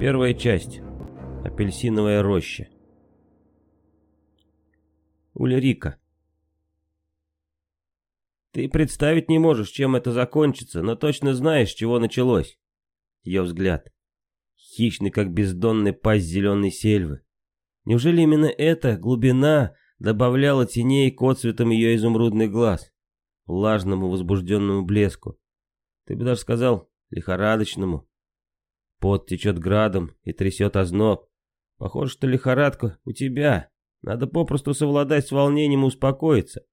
Первая часть. Апельсиновая роща. Ульрика. Ты представить не можешь, чем это закончится, но точно знаешь, чего началось. Ее взгляд. Хищный, как бездонный пасть зеленой сельвы. Неужели именно эта глубина добавляла теней к отцветам ее изумрудных глаз? Влажному возбужденному блеску. Ты бы даже сказал, лихорадочному. Пот течет градом и трясет озноб. Похоже, что лихорадка у тебя. Надо попросту совладать с волнением и успокоиться.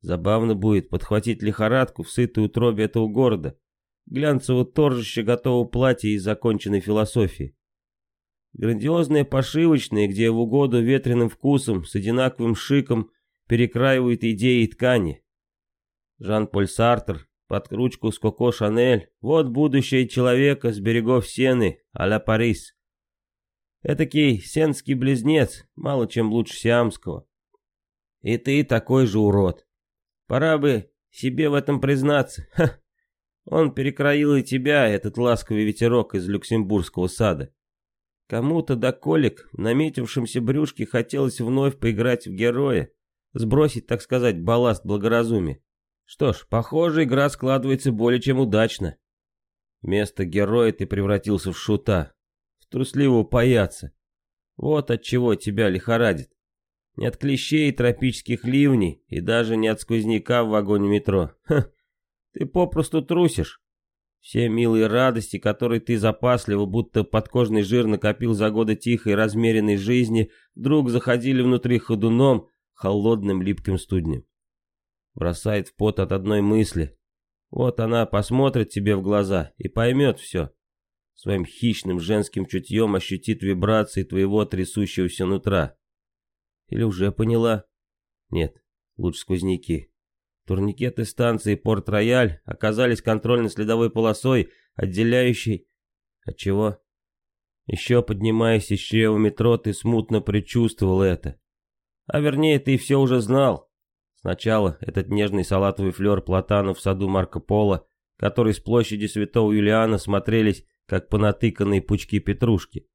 Забавно будет подхватить лихорадку в сытой утробе этого города. Глянцево торжище готового платья и законченной философии. Грандиозные пошивочные, где в угоду ветреным вкусом с одинаковым шиком перекраивают идеи и ткани. Жан-Поль Сартер под ручку с Коко Шанель. Вот будущее человека с берегов Сены, а-ля Парис. Этакий сенский близнец, мало чем лучше сиамского. И ты такой же урод. Пора бы себе в этом признаться. Ха. Он перекроил и тебя, этот ласковый ветерок из люксембургского сада. Кому-то до колик в наметившемся брюшке хотелось вновь поиграть в героя, сбросить, так сказать, балласт благоразумия. Что ж, похоже, игра складывается более чем удачно. Вместо героя ты превратился в шута, в трусливого паяца. Вот от чего тебя лихорадит. Не от клещей тропических ливней, и даже не от сквозняка в вагоне метро. Ха, ты попросту трусишь. Все милые радости, которые ты запасливо, будто подкожный жир накопил за годы тихой размеренной жизни, вдруг заходили внутри ходуном, холодным липким студнем бросает в пот от одной мысли. Вот она посмотрит тебе в глаза и поймет все. Своим хищным женским чутьем ощутит вибрации твоего трясущегося нутра. Или уже поняла? Нет, лучше сквозняки. Турникеты станции Порт-Рояль оказались контрольно-следовой полосой, отделяющей... От чего? Еще поднимаясь из чрева метро, ты смутно предчувствовал это. А вернее, ты все уже знал. Сначала этот нежный салатовый флер платана в саду Марко Поло, который с площади Святого Юлиана смотрелись, как понатыканные пучки петрушки.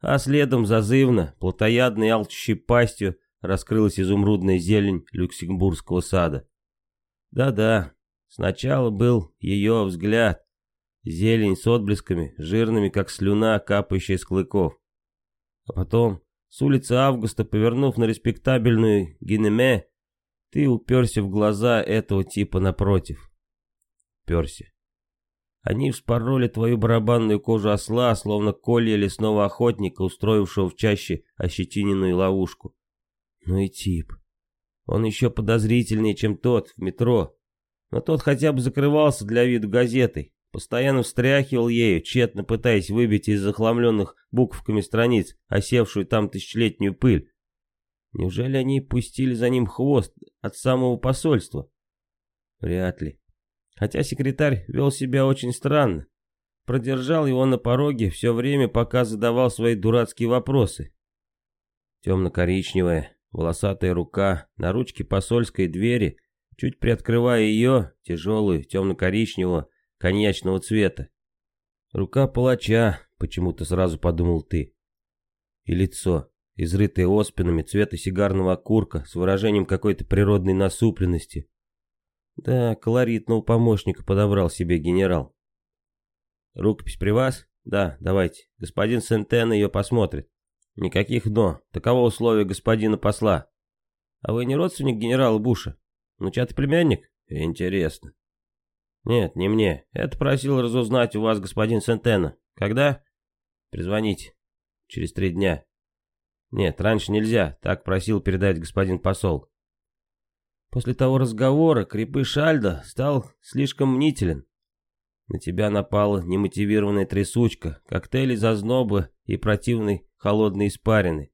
А следом зазывно, плотоядной алчущей пастью, раскрылась изумрудная зелень Люксембургского сада. Да-да, сначала был ее взгляд, зелень с отблесками, жирными, как слюна, капающая с клыков. А потом, с улицы Августа, повернув на респектабельную Гинеме, ты уперся в глаза этого типа напротив. Уперся. Они вспороли твою барабанную кожу осла, словно колья лесного охотника, устроившего в чаще ощетиненную ловушку. Ну и тип. Он еще подозрительнее, чем тот в метро. Но тот хотя бы закрывался для виду газетой. Постоянно встряхивал ею, тщетно пытаясь выбить из захламленных буквками страниц осевшую там тысячелетнюю пыль. Неужели они пустили за ним хвост от самого посольства? Вряд ли. Хотя секретарь вел себя очень странно. Продержал его на пороге все время, пока задавал свои дурацкие вопросы. Темно-коричневая, волосатая рука на ручке посольской двери, чуть приоткрывая ее, тяжелую, темно-коричневого, коньячного цвета. Рука палача, почему-то сразу подумал ты. И лицо изрытые оспинами цвета сигарного окурка с выражением какой-то природной насупленности. Да, колоритного помощника подобрал себе генерал. Рукопись при вас? Да, давайте. Господин Сентен ее посмотрит. Никаких «но». Таково условие господина посла. А вы не родственник генерала Буша? Внучатый племянник? Интересно. Нет, не мне. Это просил разузнать у вас господин Сентена. Когда? Призвоните. Через три дня. Нет, раньше нельзя, так просил передать господин посол. После того разговора крепыш Альдо стал слишком мнителен. На тебя напала немотивированная трясучка, коктейли зазнобы и противной холодной испарины.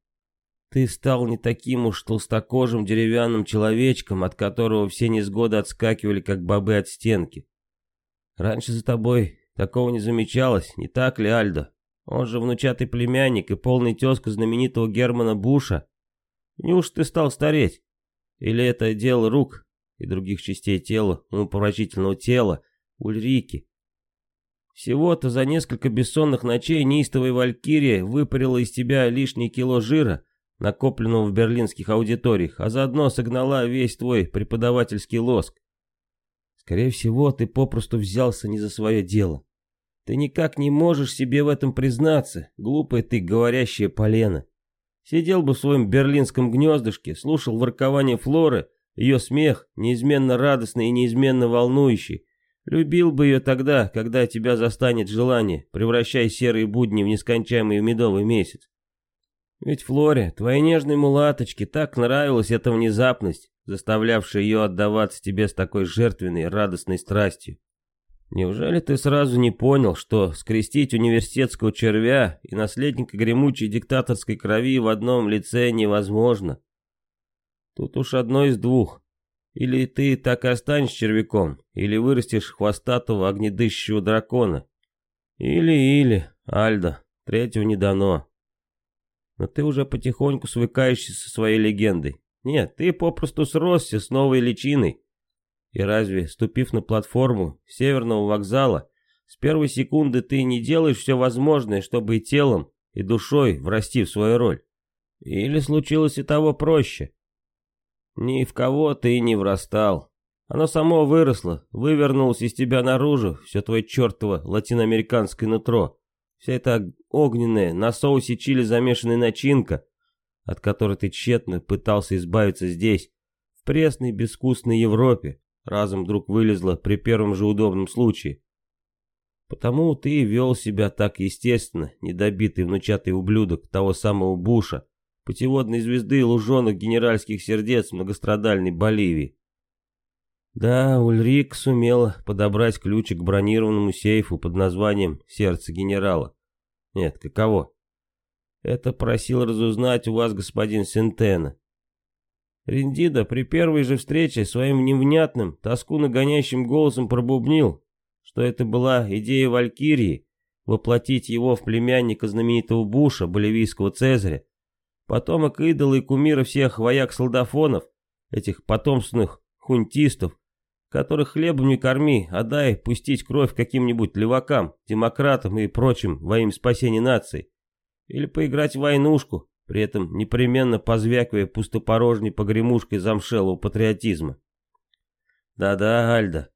Ты стал не таким уж толстокожим деревянным человечком, от которого все несгоды отскакивали, как бобы от стенки. Раньше за тобой такого не замечалось, не так ли, Альдо? Он же внучатый племянник и полный тезка знаменитого Германа Буша. Неужто ты стал стареть? Или это дело рук и других частей тела, умопомрачительного тела, Ульрики? Всего-то за несколько бессонных ночей неистовая валькирия выпарила из тебя лишние кило жира, накопленного в берлинских аудиториях, а заодно согнала весь твой преподавательский лоск. Скорее всего, ты попросту взялся не за свое дело. Ты никак не можешь себе в этом признаться, глупая ты, говорящая полена. Сидел бы в своем берлинском гнездышке, слушал воркование Флоры, ее смех, неизменно радостный и неизменно волнующий. Любил бы ее тогда, когда тебя застанет желание, превращая серые будни в нескончаемый медовый месяц. Ведь Флоре, твоей нежной мулаточке, так нравилась эта внезапность, заставлявшая ее отдаваться тебе с такой жертвенной, радостной страстью. Неужели ты сразу не понял, что скрестить университетского червя и наследника гремучей диктаторской крови в одном лице невозможно? Тут уж одно из двух. Или ты так и останешься червяком, или вырастешь хвостатого огнедышащего дракона. Или-или, Альда, третьего не дано. Но ты уже потихоньку свыкаешься со своей легендой. Нет, ты попросту сросся с новой личиной, и разве, ступив на платформу северного вокзала, с первой секунды ты не делаешь все возможное, чтобы и телом, и душой врасти в свою роль? Или случилось и того проще? Ни в кого ты не врастал. Оно само выросло, вывернулось из тебя наружу, все твое чертово латиноамериканское нутро. Вся эта огненная, на соусе чили замешанная начинка, от которой ты тщетно пытался избавиться здесь, в пресной, безвкусной Европе, разом вдруг вылезла при первом же удобном случае. Потому ты и вел себя так естественно, недобитый внучатый ублюдок того самого Буша, путеводной звезды луженых генеральских сердец многострадальной Боливии. Да, Ульрик сумел подобрать ключик к бронированному сейфу под названием «Сердце генерала». Нет, каково? Это просил разузнать у вас господин Сентена. Рендида при первой же встрече своим невнятным, тоску нагоняющим голосом пробубнил, что это была идея Валькирии воплотить его в племянника знаменитого Буша, боливийского Цезаря, потомок идола и кумира всех вояк-солдафонов, этих потомственных хунтистов, которых хлебом не корми, а дай пустить кровь каким-нибудь левакам, демократам и прочим во имя спасения нации. Или поиграть в войнушку, при этом непременно позвякивая пустопорожней погремушкой замшелого патриотизма. Да-да, Альда,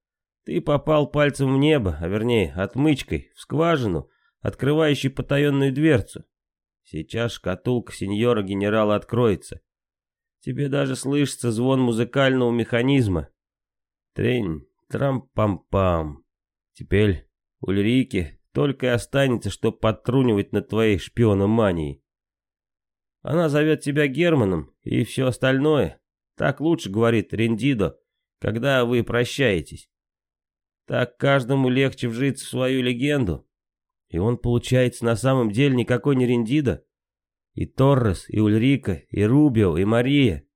ты попал пальцем в небо, а вернее отмычкой, в скважину, открывающей потаенную дверцу. Сейчас шкатулка сеньора-генерала откроется. Тебе даже слышится звон музыкального механизма. Трень, трам-пам-пам. Теперь Ульрике только и останется, что подтрунивать над твоей шпиономанией. Она зовет тебя Германом и все остальное. Так лучше, говорит Рендидо, когда вы прощаетесь. Так каждому легче вжиться в свою легенду. И он, получается, на самом деле никакой не Рендидо. И Торрес, и Ульрика, и Рубио, и Мария.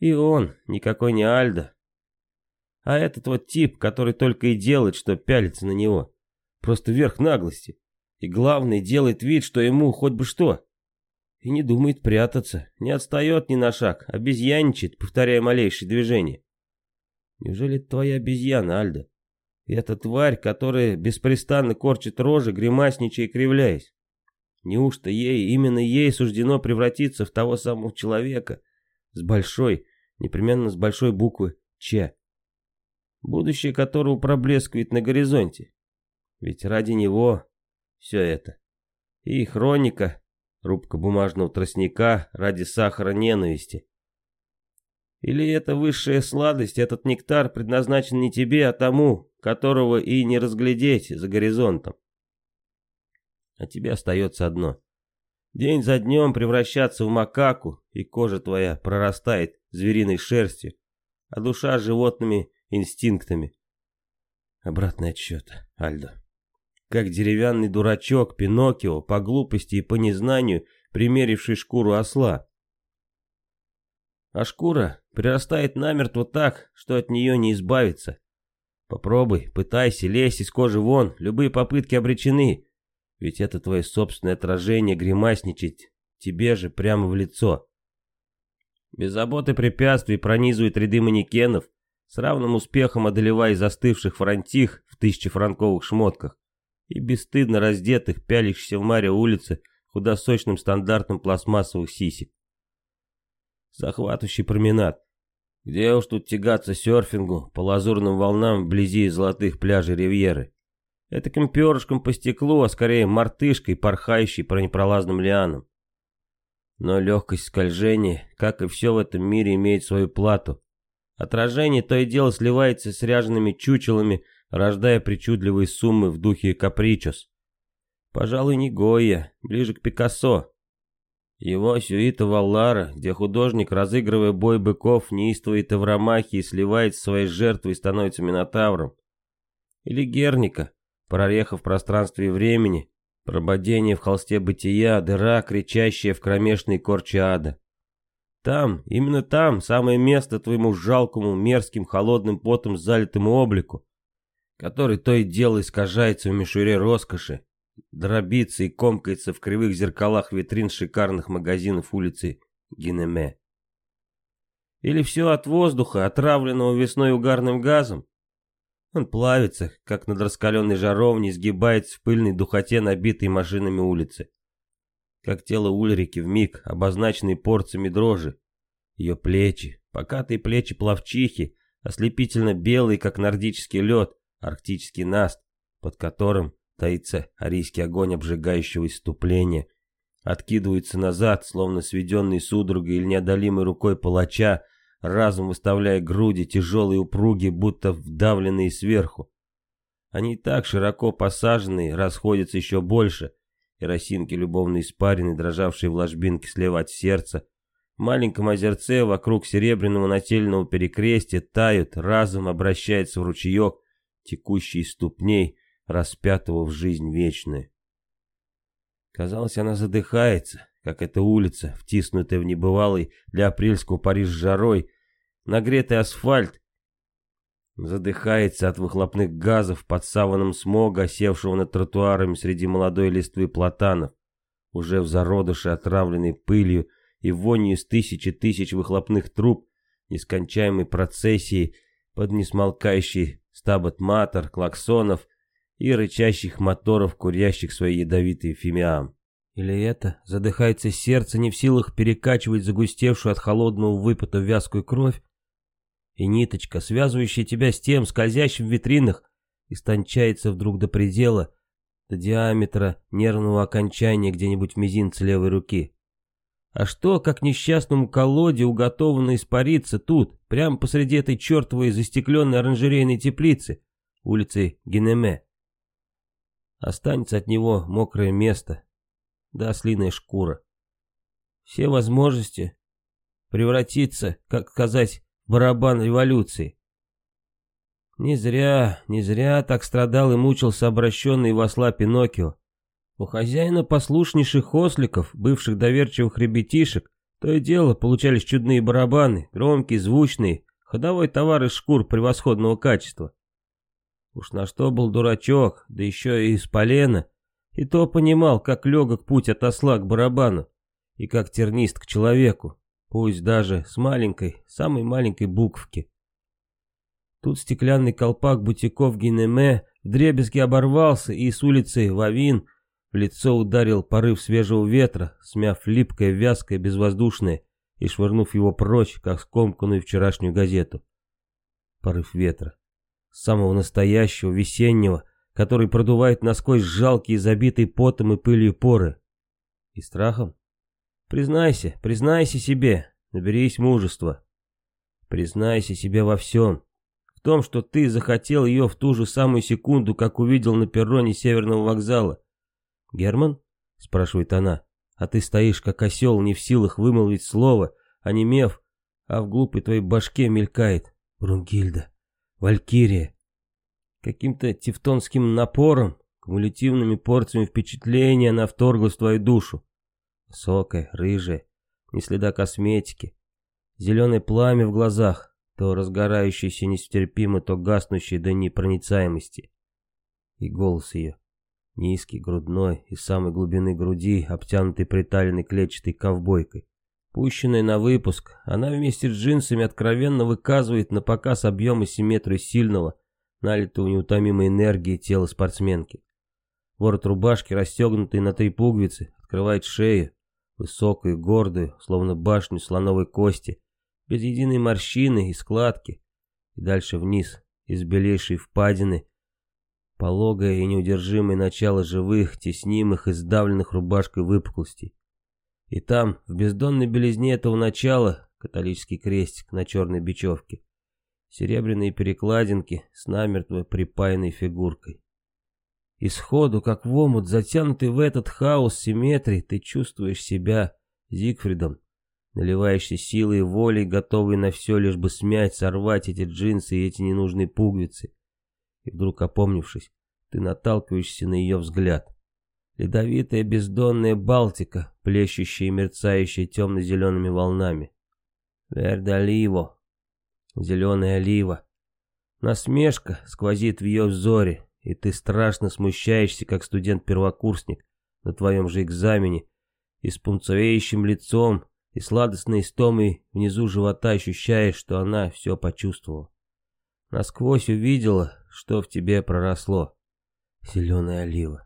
И он никакой не Альдо. А этот вот тип, который только и делает, что пялится на него. Просто верх наглости. И главное, делает вид, что ему хоть бы что. И не думает прятаться, не отстает ни на шаг, обезьянничает, повторяя малейшие движения. Неужели это твоя обезьяна, Альда? Эта тварь, которая беспрестанно корчит рожи, гримасничая и кривляясь. Неужто ей, именно ей суждено превратиться в того самого человека с большой, непременно с большой буквы «Ч», будущее которого проблескивает на горизонте? Ведь ради него все это. И хроника, Рубка бумажного тростника ради сахара ненависти. Или эта высшая сладость, этот нектар предназначен не тебе, а тому, которого и не разглядеть за горизонтом. А тебе остается одно. День за днем превращаться в макаку, и кожа твоя прорастает звериной шерстью, а душа животными инстинктами. Обратный отсчет, Альдо как деревянный дурачок Пиноккио по глупости и по незнанию, примеривший шкуру осла. А шкура прирастает намертво так, что от нее не избавиться. Попробуй, пытайся, лезь из кожи вон, любые попытки обречены. Ведь это твое собственное отражение гримасничать тебе же прямо в лицо. Без заботы препятствий пронизывает ряды манекенов, с равным успехом одолевая застывших фронтих в тысячефранковых шмотках. И бесстыдно раздетых, пялящихся в маре улицы худосочным стандартом пластмассовых сисек. Захватывающий променад. Где уж тут тягаться серфингу по лазурным волнам вблизи золотых пляжей Ривьеры. Это перышком по стеклу, а скорее мартышкой, порхающей по непролазным лианам. Но легкость скольжения, как и все в этом мире, имеет свою плату. Отражение то и дело сливается с ряжеными чучелами, рождая причудливые суммы в духе капричос. Пожалуй, не Гойя, ближе к Пикассо. Его сюита Валлара, где художник, разыгрывая бой быков, неистовый Тавромахи и сливается с своей жертвой и становится Минотавром. Или Герника, прореха в пространстве и времени, прободение в холсте бытия, дыра, кричащая в кромешной корче ада. Там, именно там, самое место твоему жалкому, мерзким, холодным потом залитому облику, который то и дело искажается в мишуре роскоши, дробится и комкается в кривых зеркалах витрин шикарных магазинов улицы Гинеме. Или все от воздуха, отравленного весной угарным газом? Он плавится, как над раскаленной жаровней, сгибается в пыльной духоте, набитой машинами улицы как тело Ульрики в миг, обозначенные порциями дрожи. Ее плечи, покатые плечи плавчихи, ослепительно белые, как нордический лед, арктический наст, под которым таится арийский огонь обжигающего иступления, откидываются назад, словно сведенный судорогой или неодолимой рукой палача, разум выставляя груди, тяжелые упруги, будто вдавленные сверху. Они так широко посаженные, расходятся еще больше — и росинки любовной испарины, дрожавшие в ложбинке слева от сердца, в маленьком озерце вокруг серебряного нательного перекрестия тают, разом обращается в ручеек, текущий из ступней, распятого в жизнь вечную. Казалось, она задыхается, как эта улица, втиснутая в небывалый для апрельского Париж жарой, нагретый асфальт, Задыхается от выхлопных газов под саваном смога, осевшего над тротуарами среди молодой листвы платанов, уже в зародыше отравленной пылью и вонью из тысячи тысяч выхлопных труб, нескончаемой процессии под несмолкающий стабот-матор, клаксонов и рычащих моторов, курящих свои ядовитые фимиам. Или это задыхается сердце, не в силах перекачивать загустевшую от холодного выпота вязкую кровь, и ниточка, связывающая тебя с тем скользящим в витринах, истончается вдруг до предела, до диаметра нервного окончания где-нибудь в мизинце левой руки. А что, как несчастному колоде уготовано испариться тут, прямо посреди этой чертовой застекленной оранжерейной теплицы, улицы Генеме? Останется от него мокрое место, да ослиная шкура. Все возможности превратиться, как сказать, барабан революции. Не зря, не зря так страдал и мучился обращенный в осла Пиноккио. У хозяина послушнейших осликов, бывших доверчивых ребятишек, то и дело получались чудные барабаны, громкие, звучные, ходовой товар из шкур превосходного качества. Уж на что был дурачок, да еще и из полена, и то понимал, как легок путь от осла к барабану, и как тернист к человеку пусть даже с маленькой, самой маленькой буквки. Тут стеклянный колпак бутиков Гинеме вдребезги оборвался, и с улицы Вавин лицо ударил порыв свежего ветра, смяв липкое, вязкое, безвоздушное и швырнув его прочь, как скомканную вчерашнюю газету. Порыв ветра. Самого настоящего, весеннего, который продувает насквозь жалкие, забитые потом и пылью поры. И страхом? Признайся, признайся себе, наберись мужества. Признайся себе во всем. В том, что ты захотел ее в ту же самую секунду, как увидел на перроне северного вокзала. «Герман?» — спрашивает она. «А ты стоишь, как осел, не в силах вымолвить слово, а не мев, а в глупой твоей башке мелькает. Брунгильда, Валькирия. Каким-то тевтонским напором, кумулятивными порциями впечатления она вторглась в твою душу. Высокая, рыжая, ни следа косметики. Зеленое пламя в глазах, то разгорающееся нестерпимо, то гаснущее до непроницаемости. И голос ее, низкий, грудной, из самой глубины груди, обтянутый приталенной клетчатой ковбойкой. Пущенная на выпуск, она вместе с джинсами откровенно выказывает на показ объем и симметрию сильного, налитого неутомимой энергии тела спортсменки. Ворот рубашки, расстегнутый на три пуговицы, открывает шею, высокую, гордую, словно башню слоновой кости, без единой морщины и складки, и дальше вниз, из белейшей впадины, пологое и неудержимое начало живых, теснимых и сдавленных рубашкой выпуклостей. И там, в бездонной белизне этого начала, католический крестик на черной бечевке, серебряные перекладинки с намертво припаянной фигуркой. И сходу, как в омут, затянутый в этот хаос симметрии, ты чувствуешь себя Зигфридом, наливаешься силой и волей, готовый на все, лишь бы смять, сорвать эти джинсы и эти ненужные пуговицы. И вдруг опомнившись, ты наталкиваешься на ее взгляд. Ледовитая бездонная Балтика, плещущая и мерцающая темно-зелеными волнами. Вердоливо. Зеленая олива. Насмешка сквозит в ее взоре, и ты страшно смущаешься, как студент-первокурсник на твоем же экзамене, и с пунцовеющим лицом, и сладостной истомой внизу живота ощущаешь, что она все почувствовала. Насквозь увидела, что в тебе проросло. Зеленая олива.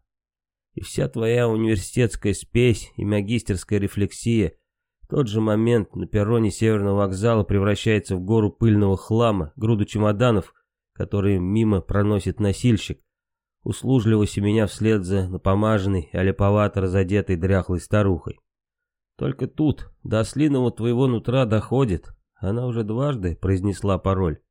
И вся твоя университетская спесь и магистерская рефлексия в тот же момент на перроне Северного вокзала превращается в гору пыльного хлама, груду чемоданов, которые мимо проносит носильщик, услужливо семеня вслед за напомаженной, аляповато разодетой дряхлой старухой. Только тут до ослиного твоего нутра доходит, она уже дважды произнесла пароль.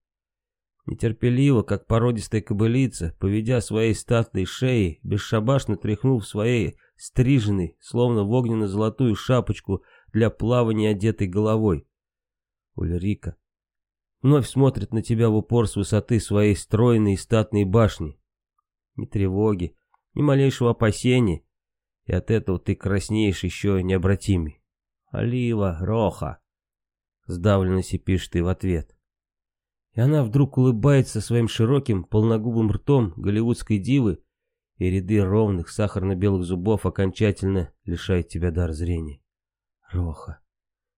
Нетерпеливо, как породистая кобылица, поведя своей статной шеей, бесшабашно тряхнув своей стриженной, словно в огненно-золотую шапочку для плавания одетой головой. Ульрика вновь смотрит на тебя в упор с высоты своей стройной и статной башни ни тревоги, ни малейшего опасения, и от этого ты краснеешь еще необратимей. «Олива, Роха!» Сдавленно сипишь ты в ответ. И она вдруг улыбается своим широким, полногубым ртом голливудской дивы, и ряды ровных сахарно-белых зубов окончательно лишают тебя дар зрения. Роха.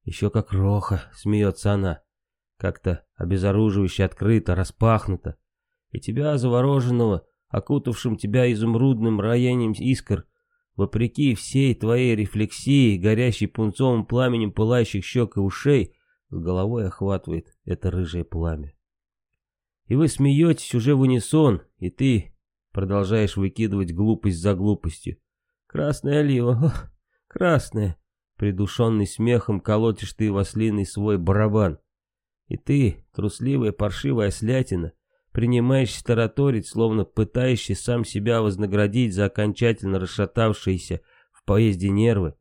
Еще как Роха, смеется она. Как-то обезоруживающе открыто, распахнуто. И тебя, завороженного, окутавшим тебя изумрудным роянием искр, вопреки всей твоей рефлексии, горящей пунцовым пламенем пылающих щек и ушей, с головой охватывает это рыжее пламя. И вы смеетесь уже в унисон, и ты продолжаешь выкидывать глупость за глупостью. Красная олива, ох, красная. Придушенный смехом колотишь ты в ослиный свой барабан. И ты, трусливая паршивая слятина, принимаешься тараторить, словно пытаешься сам себя вознаградить за окончательно расшатавшиеся в поезде нервы,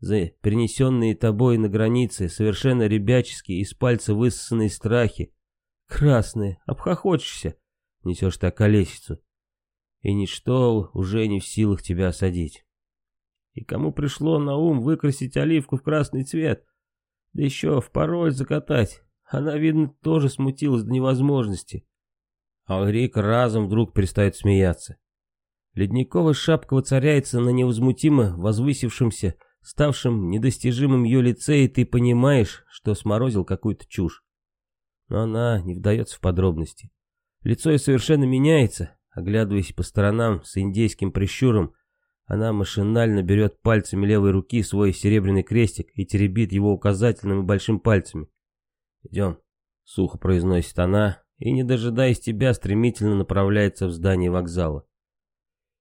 за принесенные тобой на границе совершенно ребяческие из пальца высосанные страхи. Красные, обхохочешься, несешь ты околесицу, и ничто уже не в силах тебя осадить. И кому пришло на ум выкрасить оливку в красный цвет, да еще в пароль закатать, она, видно, тоже смутилась до невозможности. Алрик разом вдруг перестает смеяться. Ледниковая шапка воцаряется на невозмутимо возвысившемся, ставшем недостижимым ее лице, и ты понимаешь, что сморозил какую-то чушь. Но она не вдается в подробности. Лицо ее совершенно меняется, оглядываясь по сторонам с индейским прищуром, она машинально берет пальцами левой руки свой серебряный крестик и теребит его указательным и большим пальцами. «Идем», — сухо произносит она, и, не дожидаясь тебя, стремительно направляется в здание вокзала.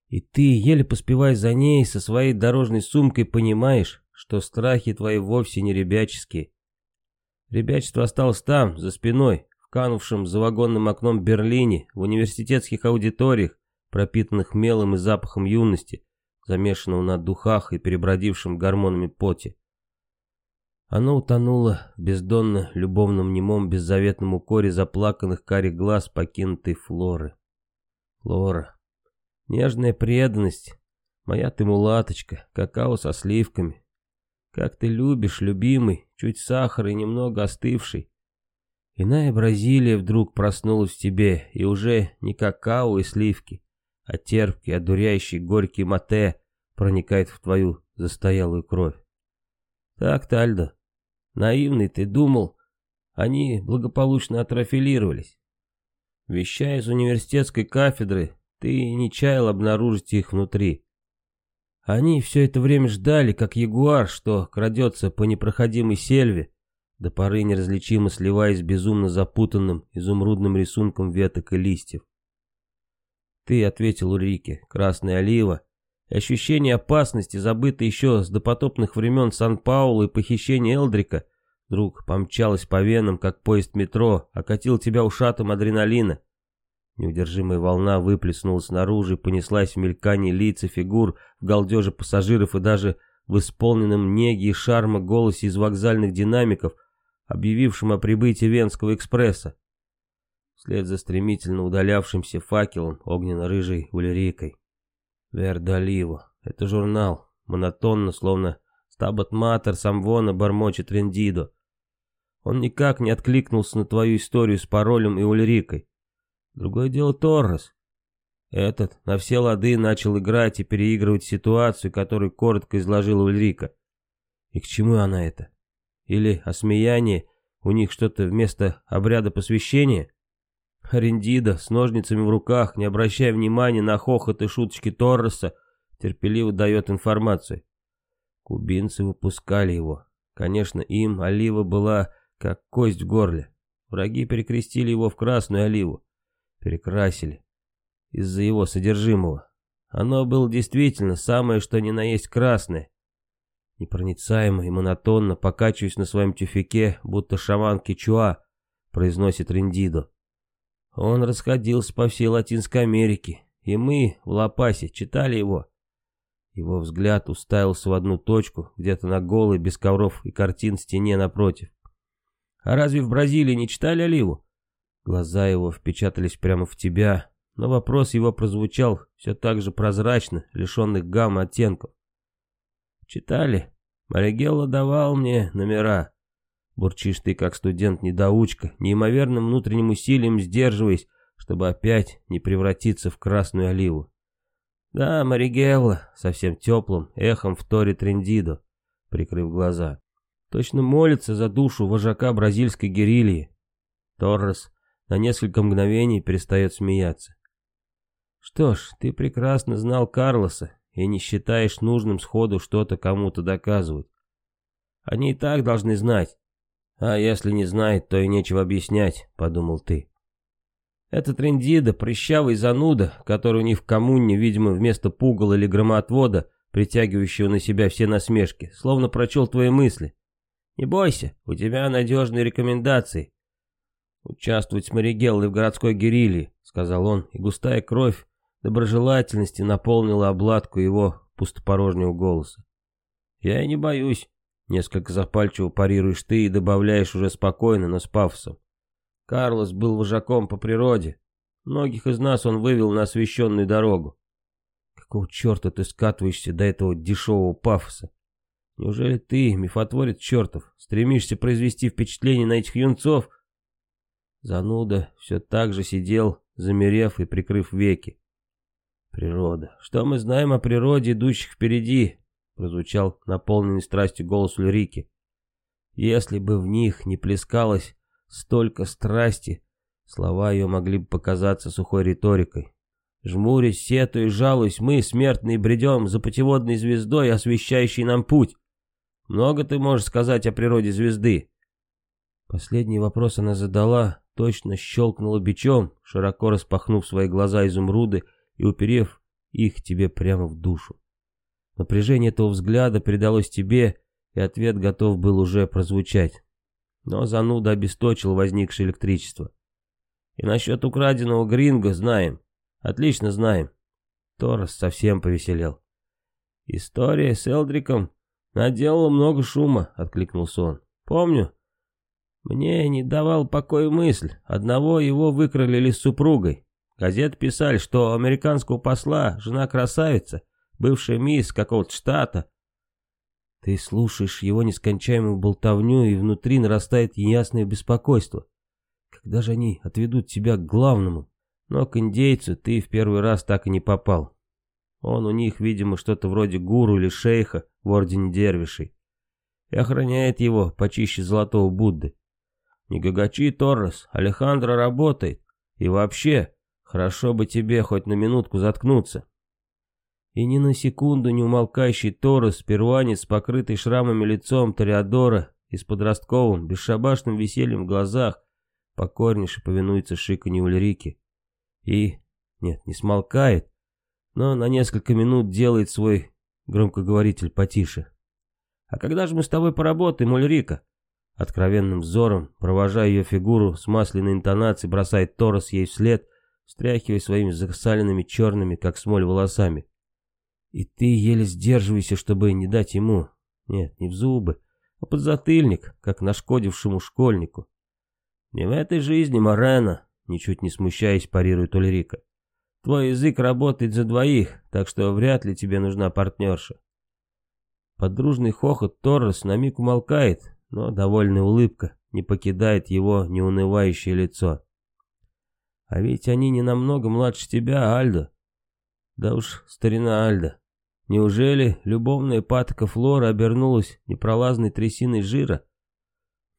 И ты, еле поспевая за ней, со своей дорожной сумкой понимаешь, что страхи твои вовсе не ребяческие. Ребячество осталось там, за спиной, в канувшем за вагонным окном Берлине, в университетских аудиториях, пропитанных мелом и запахом юности, замешанного на духах и перебродившем гормонами поте. Оно утонуло в бездонно любовном немом беззаветном укоре заплаканных карих глаз покинутой Флоры. Флора. Нежная преданность. Моя ты мулаточка, какао со сливками. Как ты любишь, любимый, чуть сахара и немного остывший. Иная Бразилия вдруг проснулась в тебе, и уже не какао и сливки, а терпкий, одуряющий, горький мате проникает в твою застоялую кровь. Так, Тальдо, Наивный ты думал, они благополучно атрофилировались. Вещая из университетской кафедры, ты не чаял обнаружить их внутри. Они все это время ждали, как ягуар, что крадется по непроходимой сельве, до поры неразличимо сливаясь безумно запутанным изумрудным рисунком веток и листьев. Ты ответил Ульрике, красная олива, ощущение опасности, забытое еще с допотопных времен Сан-Паула и похищения Элдрика, вдруг помчалось по венам, как поезд метро, окатил тебя ушатом адреналина. Неудержимая волна выплеснулась наружу и понеслась в мелькании лиц и фигур, в галдеже пассажиров и даже в исполненном неги и шарма голосе из вокзальных динамиков, объявившем о прибытии Венского экспресса. Вслед за стремительно удалявшимся факелом огненно-рыжей улерикой. Вердаливо. Это журнал. Монотонно, словно Стабат Матер Самвона бормочет Рендидо. Он никак не откликнулся на твою историю с паролем и Ульрикой. Другое дело Торрес. Этот на все лады начал играть и переигрывать ситуацию, которую коротко изложила Ульрика. И к чему она это? Или осмеяние, у них что-то вместо обряда посвящения? Арендида с ножницами в руках, не обращая внимания на хохот и шуточки Торреса, терпеливо дает информацию. Кубинцы выпускали его. Конечно, им олива была как кость в горле. Враги перекрестили его в красную оливу. Перекрасили. Из-за его содержимого. Оно было действительно самое, что ни на есть красное. Непроницаемо и монотонно, покачиваясь на своем тюфике, будто шаман Кичуа, произносит Рендидо. Он расходился по всей Латинской Америке, и мы в Лапасе читали его. Его взгляд уставился в одну точку, где-то на голой, без ковров и картин стене напротив. А разве в Бразилии не читали Оливу? Глаза его впечатались прямо в тебя, но вопрос его прозвучал все так же прозрачно, лишенных гамма оттенков. Читали? Маригелло давал мне номера. Бурчишь ты, как студент-недоучка, неимоверным внутренним усилием сдерживаясь, чтобы опять не превратиться в красную оливу. Да, Маригелла, совсем теплым, эхом вторит Рендидо, прикрыв глаза. Точно молится за душу вожака бразильской герильи. Торрес на несколько мгновений перестает смеяться. Что ж, ты прекрасно знал Карлоса и не считаешь нужным сходу что-то кому-то доказывать. Они и так должны знать, «А если не знает, то и нечего объяснять», — подумал ты. Этот Рендида, прыщавый зануда, который у них в коммуне, видимо, вместо пугала или громоотвода, притягивающего на себя все насмешки, словно прочел твои мысли. «Не бойся, у тебя надежные рекомендации». «Участвовать с Маригеллой в городской герилье», — сказал он, и густая кровь доброжелательности наполнила обладку его пустопорожнего голоса. «Я и не боюсь. Несколько запальчиво парируешь ты и добавляешь уже спокойно, но с пафосом. Карлос был вожаком по природе. Многих из нас он вывел на освещенную дорогу. Какого черта ты скатываешься до этого дешевого пафоса? Неужели ты, мифотворец чертов, стремишься произвести впечатление на этих юнцов? Зануда все так же сидел, замерев и прикрыв веки. Природа. Что мы знаем о природе, идущих впереди? прозвучал наполненный страстью голос Ульрики. Если бы в них не плескалось столько страсти, слова ее могли бы показаться сухой риторикой. Жмурясь, сету и жалуюсь, мы, смертные, бредем за путеводной звездой, освещающей нам путь. Много ты можешь сказать о природе звезды?» Последний вопрос она задала, точно щелкнула бичом, широко распахнув свои глаза изумруды и уперев их тебе прямо в душу. Напряжение этого взгляда передалось тебе, и ответ готов был уже прозвучать. Но зануда обесточил возникшее электричество. И насчет украденного гринга знаем. Отлично знаем. Торос совсем повеселел. История с Элдриком наделала много шума, откликнулся он. Помню. Мне не давал покоя мысль. Одного его выкрали с супругой. Газеты писали, что американского посла жена красавица, бывшая мисс какого-то штата. Ты слушаешь его нескончаемую болтовню, и внутри нарастает неясное беспокойство. Когда же они отведут тебя к главному? Но к индейцу ты в первый раз так и не попал. Он у них, видимо, что-то вроде гуру или шейха в ордене дервишей. И охраняет его почище золотого Будды. Не гагачи, Торрес, Алехандро работает. И вообще, Хорошо бы тебе хоть на минутку заткнуться. И ни на секунду не умолкающий Торос, перуанец с покрытой шрамами лицом Тореадора и с подростковым, бесшабашным весельем в глазах, покорнейше повинуется шиканью Ульрики. И, нет, не смолкает, но на несколько минут делает свой громкоговоритель потише. «А когда же мы с тобой поработаем, Ульрика?» Откровенным взором, провожая ее фигуру, с масляной интонацией бросает Торос ей вслед, встряхивая своими засаленными черными, как смоль, волосами. И ты еле сдерживайся, чтобы не дать ему, нет, не в зубы, а под затыльник, как нашкодившему школьнику. Не в этой жизни, Морена, ничуть не смущаясь, парирует Ульрика. Твой язык работает за двоих, так что вряд ли тебе нужна партнерша. Подружный хохот Торрес на миг умолкает, но довольная улыбка не покидает его неунывающее лицо. А ведь они не намного младше тебя, Альдо. Да уж, старина Альдо. Неужели любовная патока Флора обернулась непролазной трясиной жира?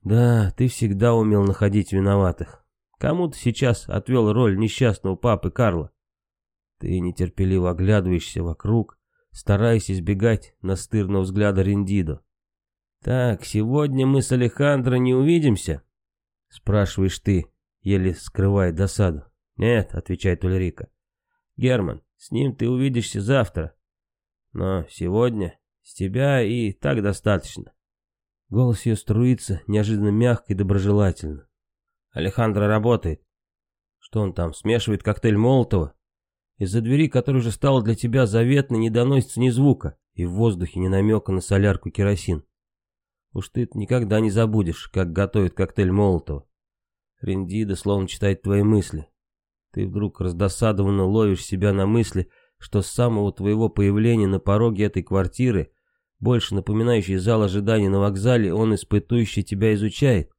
Да, ты всегда умел находить виноватых. Кому ты сейчас отвел роль несчастного папы Карла? Ты нетерпеливо оглядываешься вокруг, стараясь избегать настырного взгляда Рендидо. «Так, сегодня мы с Алехандро не увидимся?» Спрашиваешь ты, еле скрывая досаду. «Нет», — отвечает Ульрика. «Герман, с ним ты увидишься завтра. Но сегодня с тебя и так достаточно». Голос ее струится неожиданно мягко и доброжелательно. «Алехандро работает. Что он там, смешивает коктейль Молотова?» Из-за двери, которая уже стала для тебя заветной, не доносится ни звука, и в воздухе ни намека на солярку керосин. Уж ты никогда не забудешь, как готовят коктейль Молотова. Рендида словно читает твои мысли. Ты вдруг раздосадованно ловишь себя на мысли, что с самого твоего появления на пороге этой квартиры, больше напоминающей зал ожидания на вокзале, он испытующий тебя изучает.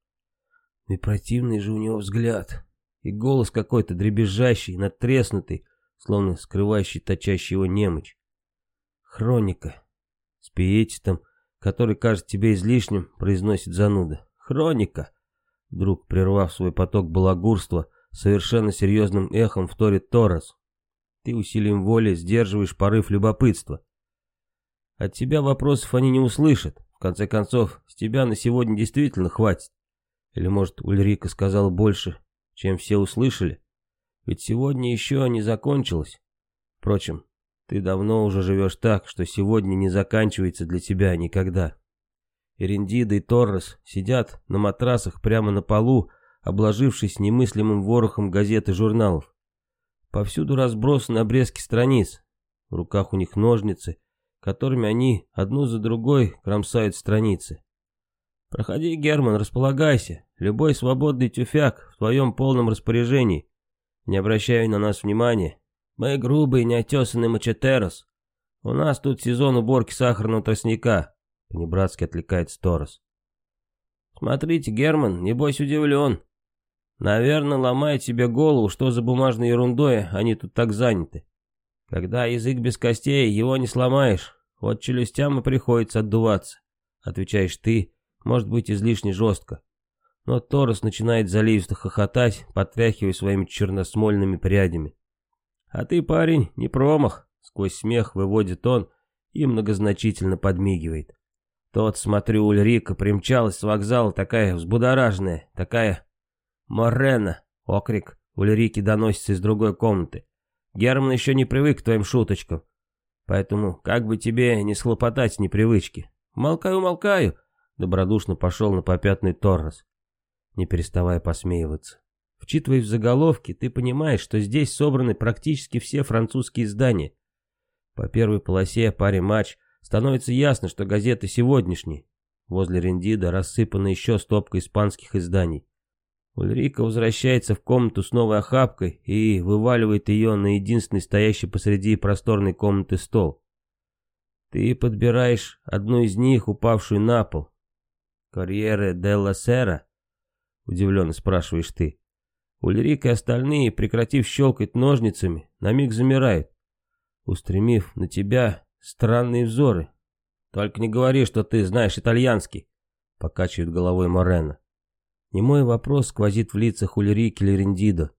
И противный же у него взгляд. И голос какой-то дребезжащий, надтреснутый, словно скрывающий точащий его немочь. Хроника. С пиететом который кажется тебе излишним, произносит зануда. Хроника. Вдруг, прервав свой поток балагурства, совершенно серьезным эхом вторит Торос. Ты усилием воли сдерживаешь порыв любопытства. От тебя вопросов они не услышат. В конце концов, с тебя на сегодня действительно хватит. Или, может, Ульрика сказала больше, чем все услышали? Ведь сегодня еще не закончилось. Впрочем, ты давно уже живешь так, что сегодня не заканчивается для тебя никогда. Эрендида и Торрес сидят на матрасах прямо на полу, обложившись немыслимым ворохом газет и журналов. Повсюду разбросаны обрезки страниц. В руках у них ножницы, которыми они одну за другой кромсают страницы. Проходи, Герман, располагайся. Любой свободный тюфяк в твоем полном распоряжении. Не обращай на нас внимания. Мы грубый, неотесанный мачетерос. У нас тут сезон уборки сахарного тростника. Понебратски отвлекается Торос. Смотрите, Герман, небось удивлен. Наверное, ломает себе голову, что за бумажной ерундой они тут так заняты. Когда язык без костей, его не сломаешь. Вот челюстям и приходится отдуваться. Отвечаешь ты, может быть, излишне жестко. Но Торос начинает заливисто хохотать, потряхивая своими черносмольными прядями. «А ты, парень, не промах», — сквозь смех выводит он и многозначительно подмигивает. Тот, смотрю, Ульрика примчалась с вокзала, такая взбудораженная, такая... «Морена!» — окрик Ульрики доносится из другой комнаты. «Герман еще не привык к твоим шуточкам, поэтому как бы тебе не схлопотать с непривычки». «Молкаю, молкаю!» — добродушно пошел на попятный Торрес, не переставая посмеиваться. Вчитываясь в заголовки, ты понимаешь, что здесь собраны практически все французские издания. По первой полосе паре матч становится ясно, что газеты сегодняшние. Возле Рендида рассыпана еще стопка испанских изданий. Ульрика возвращается в комнату с новой охапкой и вываливает ее на единственный стоящий посреди просторной комнаты стол. Ты подбираешь одну из них, упавшую на пол. «Корьере делла Сера?» — удивленно спрашиваешь ты. Ульрик и остальные, прекратив щелкать ножницами, на миг замирают, устремив на тебя странные взоры. «Только не говори, что ты знаешь итальянский», — покачивает головой Морено. Немой вопрос сквозит в лицах Ульрики Лерендидо.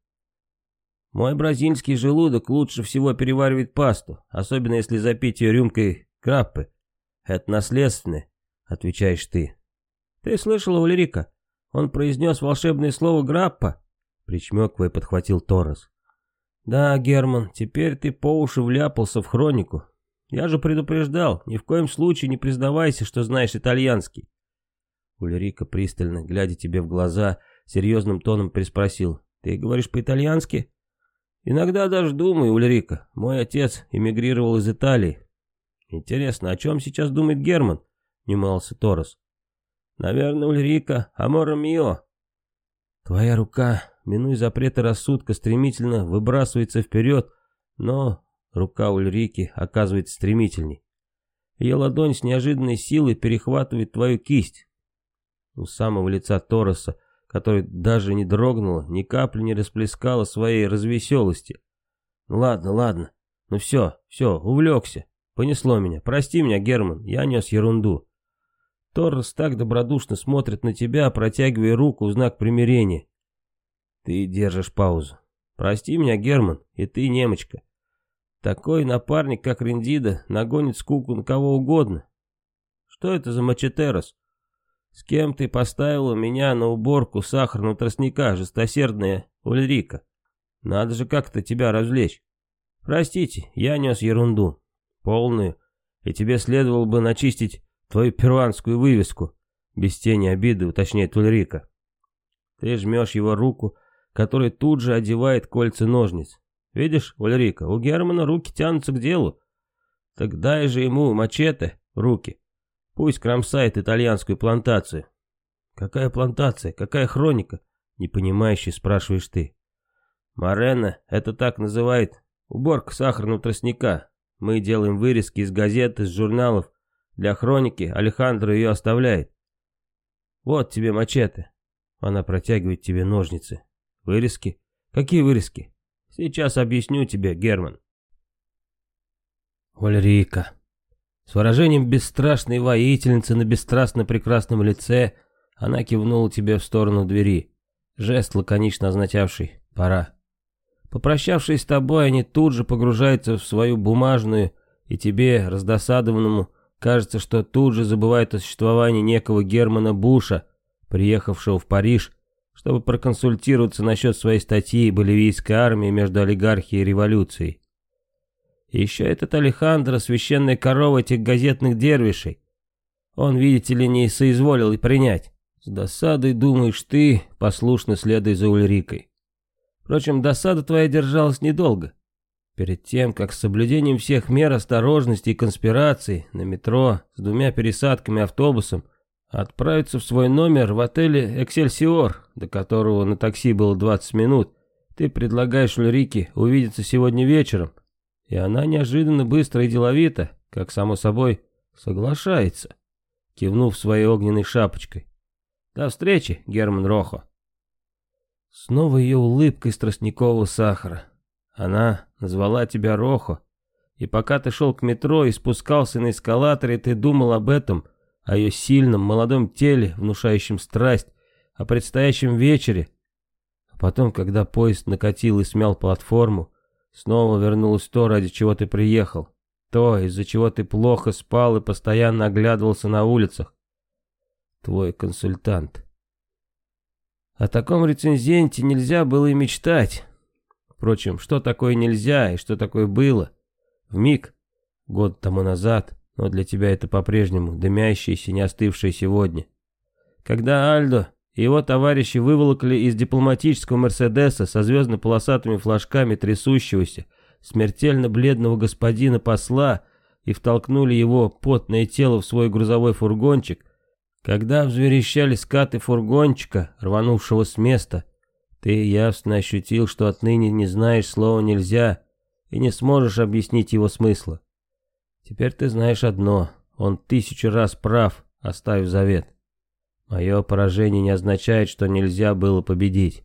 Мой бразильский желудок лучше всего переваривает пасту, особенно если запить ее рюмкой краппы. Это наследственное, отвечаешь ты. Ты слышала, Валерика? Он произнес волшебное слово «граппа», причмеквая подхватил Торрес. Да, Герман, теперь ты по уши вляпался в хронику. Я же предупреждал, ни в коем случае не признавайся, что знаешь итальянский. Ульрика, пристально глядя тебе в глаза, серьезным тоном приспросил. Ты говоришь по-итальянски? Иногда даже думаю, Ульрика. Мой отец эмигрировал из Италии. Интересно, о чем сейчас думает Герман? Не мался Торос. Наверное, Ульрика, амора мио. Твоя рука, минуя запреты рассудка, стремительно выбрасывается вперед, но рука Ульрики оказывается стремительней. Ее ладонь с неожиданной силой перехватывает твою кисть. У самого лица Тороса который даже не дрогнула, ни капли не расплескала своей развеселости. Ладно, ладно, ну все, все, увлекся, понесло меня, прости меня, Герман, я нес ерунду. Торрес так добродушно смотрит на тебя, протягивая руку в знак примирения. Ты держишь паузу. Прости меня, Герман, и ты, немочка. Такой напарник, как Рендида, нагонит скуку на кого угодно. Что это за мачетерос? С кем ты поставила меня на уборку сахарного тростника, жестосердная Ульрика? Надо же как-то тебя развлечь. Простите, я нес ерунду. Полную. И тебе следовало бы начистить твою перуанскую вывеску. Без тени обиды, уточняет Ульрика. Ты жмешь его руку, который тут же одевает кольца ножниц. Видишь, Ульрика, у Германа руки тянутся к делу. Так дай же ему мачете руки. Пусть кромсает итальянскую плантацию. Какая плантация? Какая хроника? Непонимающе спрашиваешь ты. Морена, это так называет уборка сахарного тростника. Мы делаем вырезки из газет, из журналов. Для хроники Алехандро ее оставляет. Вот тебе мачете. Она протягивает тебе ножницы. Вырезки? Какие вырезки? Сейчас объясню тебе, Герман. Ульрика. С выражением бесстрашной воительницы на бесстрастно прекрасном лице она кивнула тебе в сторону двери. Жест, лаконично означавший «пора». Попрощавшись с тобой, они тут же погружаются в свою бумажную, и тебе, раздосадованному, кажется, что тут же забывает о существовании некого Германа Буша, приехавшего в Париж, чтобы проконсультироваться насчет своей статьи «Боливийская армия между олигархией и революцией». И еще этот Алехандро, священная корова этих газетных дервишей. Он, видите ли, не соизволил и принять. С досадой думаешь ты, послушно следуя за Ульрикой. Впрочем, досада твоя держалась недолго. Перед тем, как с соблюдением всех мер осторожности и конспирации на метро с двумя пересадками автобусом отправиться в свой номер в отеле «Эксельсиор», до которого на такси было 20 минут, ты предлагаешь Ульрике увидеться сегодня вечером, и она неожиданно быстро и деловито, как само собой, соглашается, кивнув своей огненной шапочкой. До встречи, Герман Рохо. Снова ее улыбка из тростникового сахара. Она назвала тебя Рохо, и пока ты шел к метро и спускался на эскалаторе, ты думал об этом, о ее сильном молодом теле, внушающем страсть, о предстоящем вечере. А потом, когда поезд накатил и смял платформу, Снова вернулось то, ради чего ты приехал. То, из-за чего ты плохо спал и постоянно оглядывался на улицах. Твой консультант. О таком рецензенте нельзя было и мечтать. Впрочем, что такое нельзя и что такое было? В миг, год тому назад, но для тебя это по-прежнему дымящееся, не остывшее сегодня. Когда Альдо и его товарищи выволокли из дипломатического Мерседеса со звездно-полосатыми флажками трясущегося, смертельно бледного господина посла и втолкнули его потное тело в свой грузовой фургончик, когда взверещали скаты фургончика, рванувшего с места, ты явственно ощутил, что отныне не знаешь слова «нельзя» и не сможешь объяснить его смысла. Теперь ты знаешь одно, он тысячу раз прав, оставив завет. Мое поражение не означает, что нельзя было победить.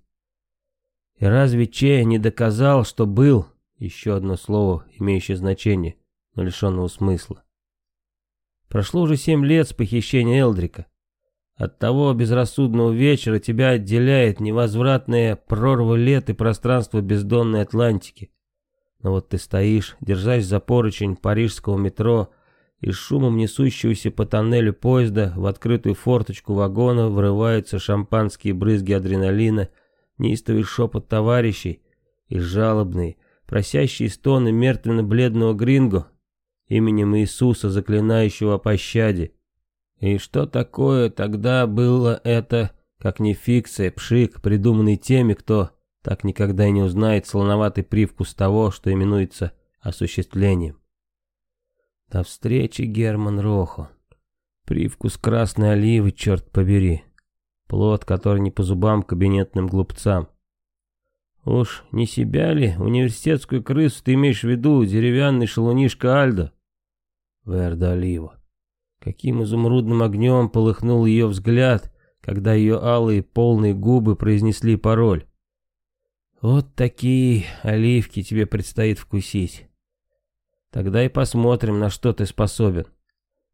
И разве Че не доказал, что был, еще одно слово, имеющее значение, но лишенного смысла. Прошло уже семь лет с похищения Элдрика. От того безрассудного вечера тебя отделяет невозвратная прорва лет и пространство бездонной Атлантики. Но вот ты стоишь, держась за поручень парижского метро, и шумом несущегося по тоннелю поезда в открытую форточку вагона врываются шампанские брызги адреналина, неистовый шепот товарищей и жалобные, просящие стоны мертвенно-бледного гринго, именем Иисуса, заклинающего о пощаде. И что такое тогда было это, как не фикция, пшик, придуманный теми, кто так никогда и не узнает слоноватый привкус того, что именуется осуществлением. До встречи, Герман Рохо. Привкус красной оливы, черт побери. Плод, который не по зубам кабинетным глупцам. Уж не себя ли, университетскую крысу ты имеешь в виду, деревянный шалунишка Альдо? Верда Олива. Каким изумрудным огнем полыхнул ее взгляд, когда ее алые полные губы произнесли пароль. Вот такие оливки тебе предстоит вкусить. Тогда и посмотрим, на что ты способен.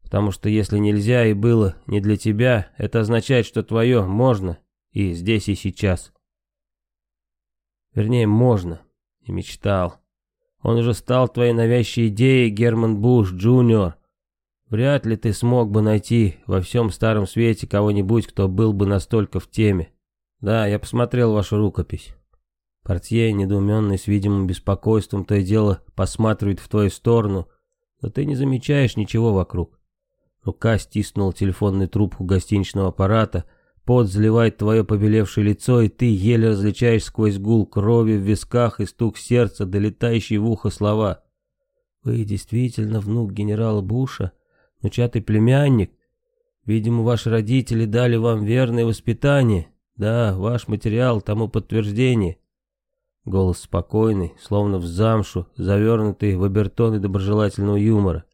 Потому что если нельзя и было не для тебя, это означает, что твое можно и здесь и сейчас. Вернее, можно. И мечтал. Он уже стал твоей навязчивой идеей, Герман Буш, Джуниор. Вряд ли ты смог бы найти во всем старом свете кого-нибудь, кто был бы настолько в теме. Да, я посмотрел вашу рукопись. Портье, недоуменный с видимым беспокойством, то и дело посматривает в твою сторону, но ты не замечаешь ничего вокруг. Рука стиснула телефонную трубку гостиничного аппарата, пот заливает твое побелевшее лицо, и ты еле различаешь сквозь гул крови в висках и стук сердца, долетающий в ухо слова. «Вы действительно внук генерала Буша, внучатый племянник? Видимо, ваши родители дали вам верное воспитание. Да, ваш материал тому подтверждение». Голос спокойный, словно в замшу, завернутый в обертоны доброжелательного юмора.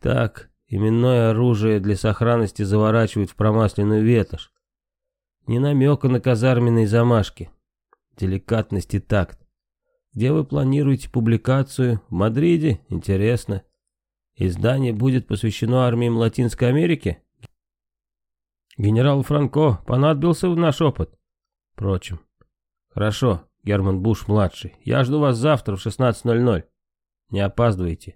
Так, именное оружие для сохранности заворачивают в промасленную ветошь. Ни намека на казарменные замашки. Деликатность и такт. Где вы планируете публикацию? В Мадриде? Интересно. Издание будет посвящено армиям Латинской Америки? Генерал Франко понадобился в наш опыт? Впрочем. Хорошо, Герман Буш-младший. Я жду вас завтра в 16.00. Не опаздывайте.